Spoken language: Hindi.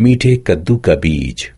मीठे कद्दू का बीज।